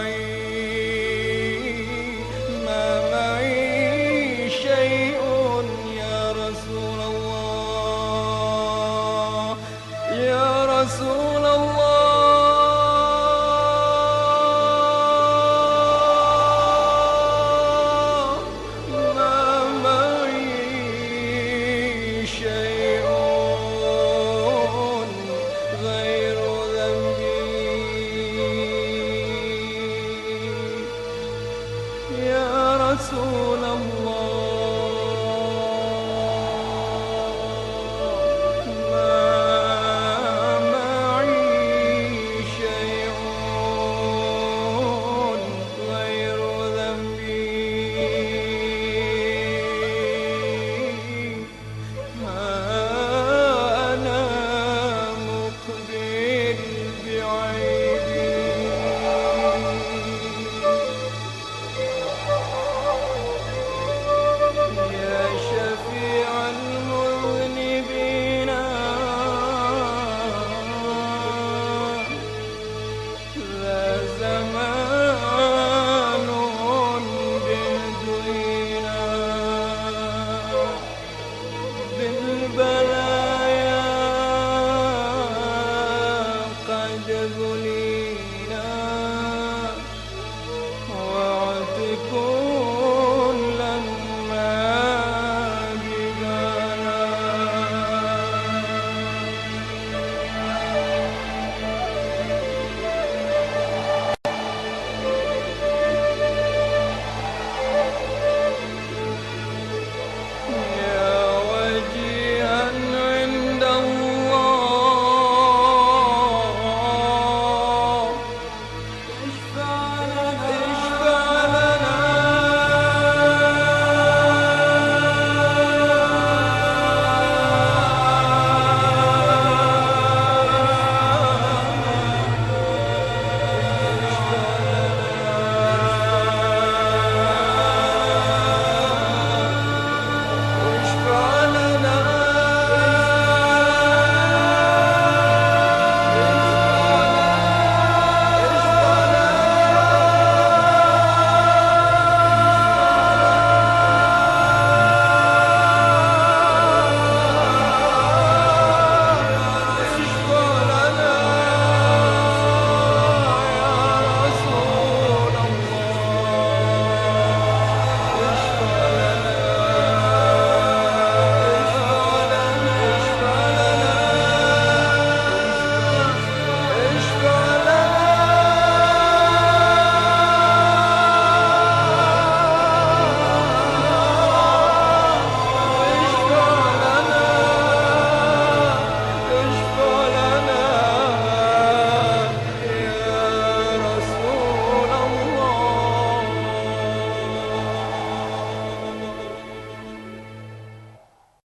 رسول জগনী